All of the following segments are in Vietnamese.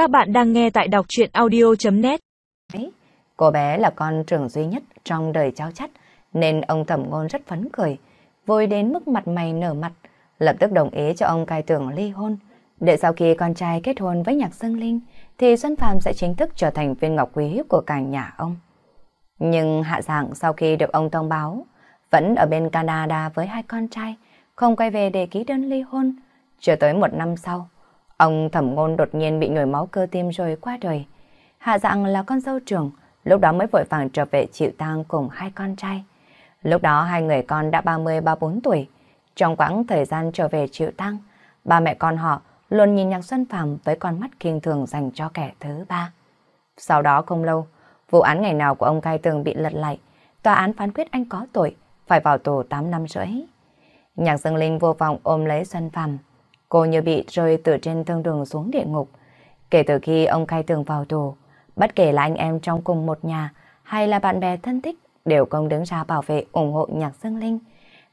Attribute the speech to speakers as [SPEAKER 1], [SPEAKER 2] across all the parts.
[SPEAKER 1] Các bạn đang nghe tại đọc chuyện audio.net
[SPEAKER 2] Cô bé là con trưởng duy nhất trong đời cháu chắt, nên ông thẩm ngôn rất phấn khởi, vui đến mức mặt mày nở mặt, lập tức đồng ý cho ông cai tưởng ly hôn. Để sau khi con trai kết hôn với nhạc Dương Linh, thì Xuân Phạm sẽ chính thức trở thành viên ngọc quý của cả nhà ông. Nhưng hạ dạng sau khi được ông thông báo, vẫn ở bên Canada với hai con trai, không quay về để ký đơn ly hôn. Chưa tới một năm sau, ông thẩm ngôn đột nhiên bị nhồi máu cơ tim rồi qua đời. Hạ dạng là con dâu trưởng, lúc đó mới vội vàng trở về chịu tang cùng hai con trai. Lúc đó hai người con đã 30-34 tuổi. Trong quãng thời gian trở về chịu tang, ba mẹ con họ luôn nhìn Nhạc Xuân Phạm với con mắt kiên thường dành cho kẻ thứ ba. Sau đó không lâu, vụ án ngày nào của ông Cai Tường bị lật lại, tòa án phán quyết anh có tội, phải vào tù 8 năm rưỡi. Nhạc Dương Linh vô vọng ôm lấy Xuân Phạm. Cô như bị rơi từ trên thương đường xuống địa ngục. Kể từ khi ông Cai Tường vào tù, bất kể là anh em trong cùng một nhà hay là bạn bè thân thích đều không đứng ra bảo vệ ủng hộ Nhạc Dương Linh.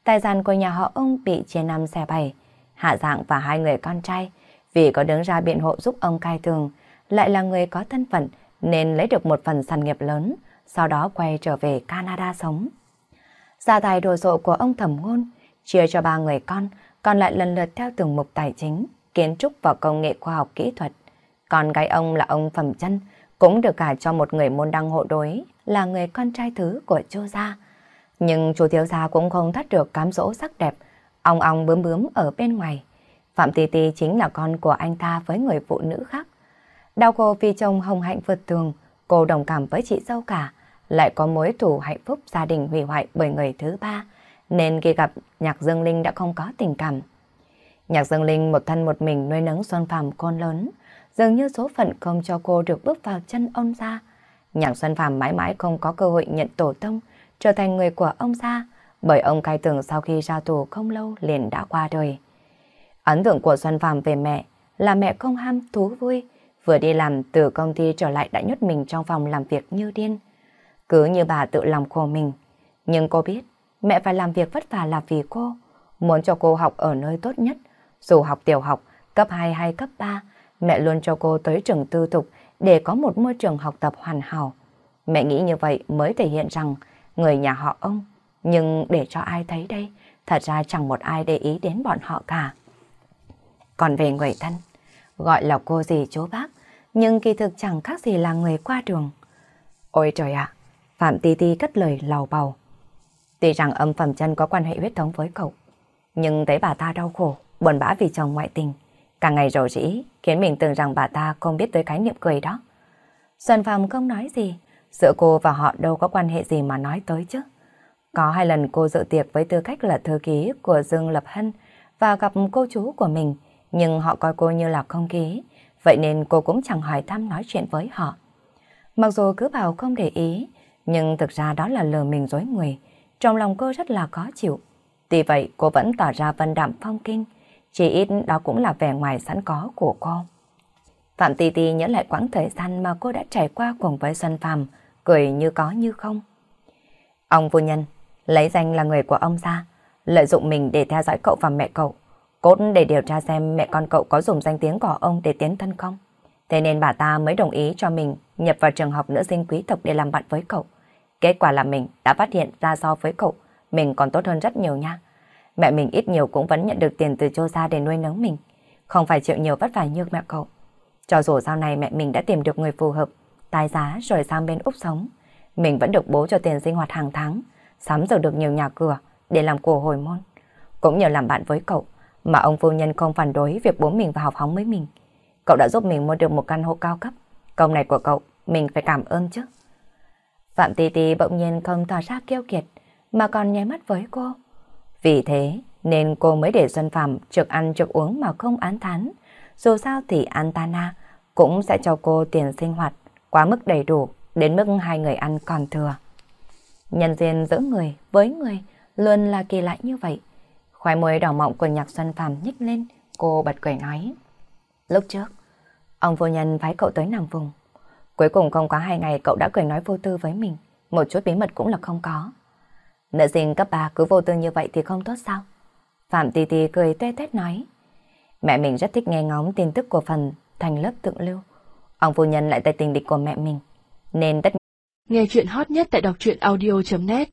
[SPEAKER 2] Tài sản của nhà họ ông bị chia năm xe bảy. Hạ dạng và hai người con trai vì có đứng ra biện hộ giúp ông cai tường, lại là người có thân phận nên lấy được một phần sản nghiệp lớn, sau đó quay trở về Canada sống. Gia tài đồ sộ của ông thẩm ngôn, chia cho ba người con, còn lại lần lượt theo từng mục tài chính, kiến trúc và công nghệ khoa học kỹ thuật. Còn gái ông là ông Phẩm chân cũng được gả cho một người môn đăng hộ đối, là người con trai thứ của chu gia. Nhưng chú thiếu gia cũng không thoát được cám dỗ sắc đẹp, ong ong bướm bướm ở bên ngoài. Phạm Tì Tì chính là con của anh ta với người phụ nữ khác. Đau khổ vì chồng hồng hạnh vượt tường, cô đồng cảm với chị dâu cả, lại có mối thù hạnh phúc gia đình hủy hoại bởi người thứ ba, nên khi gặp Nhạc Dương Linh đã không có tình cảm. Nhạc Dương Linh một thân một mình nuôi nấng Xuân Phạm con lớn, dường như số phận không cho cô được bước vào chân ông gia. Nhạc Xuân Phạm mãi mãi không có cơ hội nhận tổ tông, trở thành người của ông gia, bởi ông cai tường sau khi ra tù không lâu liền đã qua đời. Ấn tượng của Xuân Phạm về mẹ là mẹ không ham thú vui, vừa đi làm từ công ty trở lại đã nhốt mình trong phòng làm việc như điên. Cứ như bà tự lòng khổ mình. Nhưng cô biết, mẹ phải làm việc vất vả là vì cô, muốn cho cô học ở nơi tốt nhất. Dù học tiểu học, cấp 2 hay cấp 3, mẹ luôn cho cô tới trường tư thục để có một môi trường học tập hoàn hảo. Mẹ nghĩ như vậy mới thể hiện rằng người nhà họ ông, nhưng để cho ai thấy đây, thật ra chẳng một ai để ý đến bọn họ cả. Còn về người thân, gọi là cô gì chú bác, nhưng kỳ thực chẳng khác gì là người qua đường. Ôi trời ạ, Phạm Ti Ti cất lời lầu bầu. Tuy rằng âm phẩm chân có quan hệ huyết thống với cậu, nhưng thấy bà ta đau khổ, buồn bã vì chồng ngoại tình. Càng ngày rầu rĩ, khiến mình tưởng rằng bà ta không biết tới cái niệm cười đó. Xuân Phạm không nói gì, giữa cô và họ đâu có quan hệ gì mà nói tới chứ. Có hai lần cô dự tiệc với tư cách là thư ký của Dương Lập Hân và gặp cô chú của mình, nhưng họ coi cô như là không ký, vậy nên cô cũng chẳng hỏi thăm nói chuyện với họ. Mặc dù cứ bảo không để ý, nhưng thực ra đó là lừa mình dối người, trong lòng cô rất là khó chịu. Tuy vậy cô vẫn tỏ ra vân đạm phong kinh, chỉ ít đó cũng là vẻ ngoài sẵn có của cô. Phạm Tì Tì nhớ lại quãng thời gian mà cô đã trải qua cùng với Xuân Phạm, cười như có như không. Ông phu nhân, lấy danh là người của ông ra, lợi dụng mình để theo dõi cậu và mẹ cậu, cốt để điều tra xem mẹ con cậu có dùng danh tiếng của ông để tiến thân không. Thế nên bà ta mới đồng ý cho mình nhập vào trường học nữ sinh quý tộc để làm bạn với cậu. Kết quả là mình đã phát hiện ra so với cậu, mình còn tốt hơn rất nhiều nha. Mẹ mình ít nhiều cũng vẫn nhận được tiền từ châu gia để nuôi nấng mình, không phải chịu nhiều vất vả như mẹ cậu. Cho dù sau này mẹ mình đã tìm được người phù hợp, tài giá rồi sang bên Úc sống, mình vẫn được bố cho tiền sinh hoạt hàng tháng, sắm giờ được nhiều nhà cửa để làm của hồi môn. Cũng nhờ làm bạn với cậu, mà ông phu nhân không phản đối việc bố mình vào học hóng với mình. Cậu đã giúp mình mua được một căn hộ cao cấp. Công này của cậu, mình phải cảm ơn chứ. Phạm Tì Tì bỗng nhiên không tỏ ra kêu kiệt, mà còn nháy mắt với cô. Vì thế, nên cô mới để Xuân Phạm trực ăn trực uống mà không án thán. Dù sao thì Antana cũng sẽ cho cô tiền sinh hoạt quá mức đầy đủ, đến mức hai người ăn còn thừa. Nhân duyên giữa người với người luôn là kỳ lạ như vậy. Khoai môi đỏ mọng của nhạc Xuân Phạm nhích lên, cô bật cười nói. Lúc trước, ông vô nhân phái cậu tới nằm vùng. Cuối cùng không quá hai ngày cậu đã cười nói vô tư với mình, một chút bí mật cũng là không có. Nữ sinh cấp 3 cứ vô tư như vậy thì không tốt sao? Phạm Tì Tì cười tuê tét nói. Mẹ mình rất thích nghe ngóng tin tức của phần thành lớp thượng lưu. Ông phu nhân lại tay tình địch của mẹ mình. Nên tất
[SPEAKER 1] Nghe chuyện hot nhất tại đọc truyện audio.net